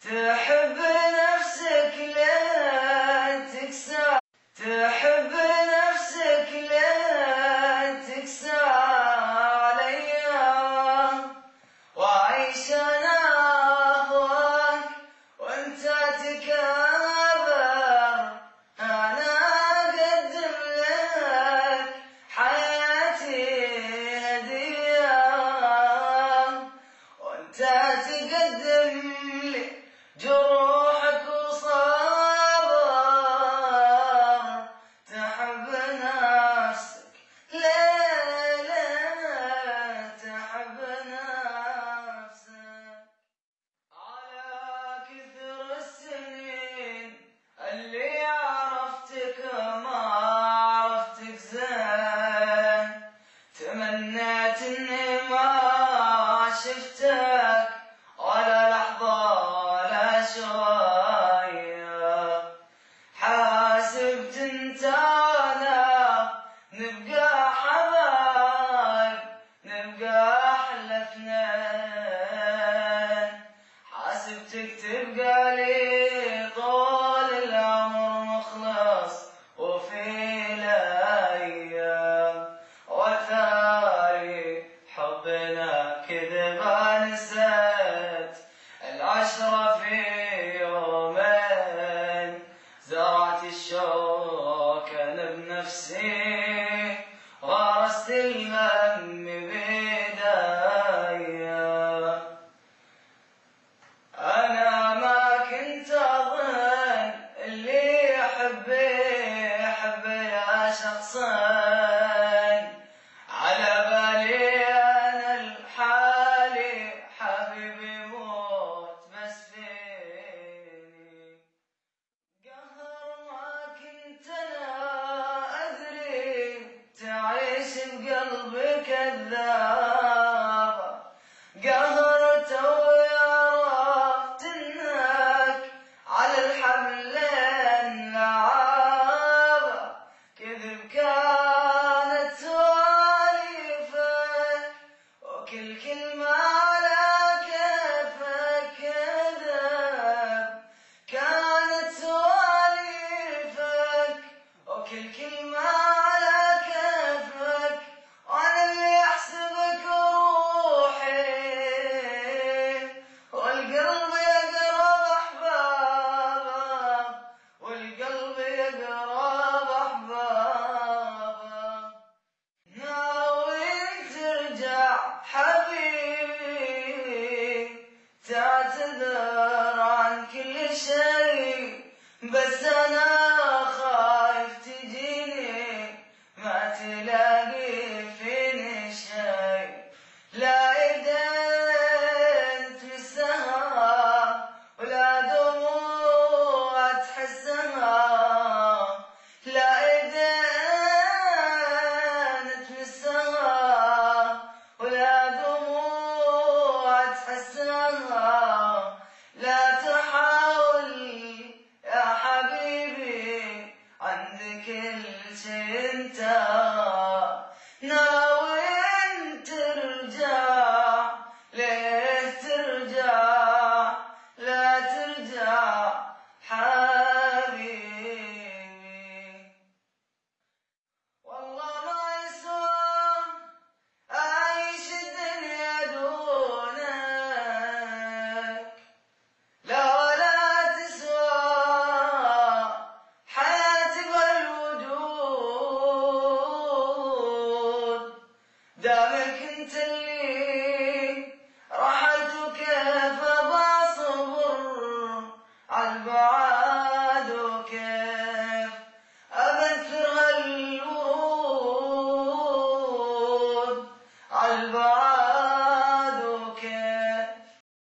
تحب نفسك لا تكسر. تحب نفسك لا تكسر عليا. وعيش أنا أهواك وأنت تكابر. أنا أقدم لك حياتي هدية. وأنت تكابر जो نبقى حبايب نبقى أحلى أثنين. حاسبتك تبقى لي طول العمر مخلص وفي الأيام. وثاري حبنا كذبة نسيت. العشرة في يومين زرعت الشوق أنا بنفسي 相思 ve sana دارك انت اللي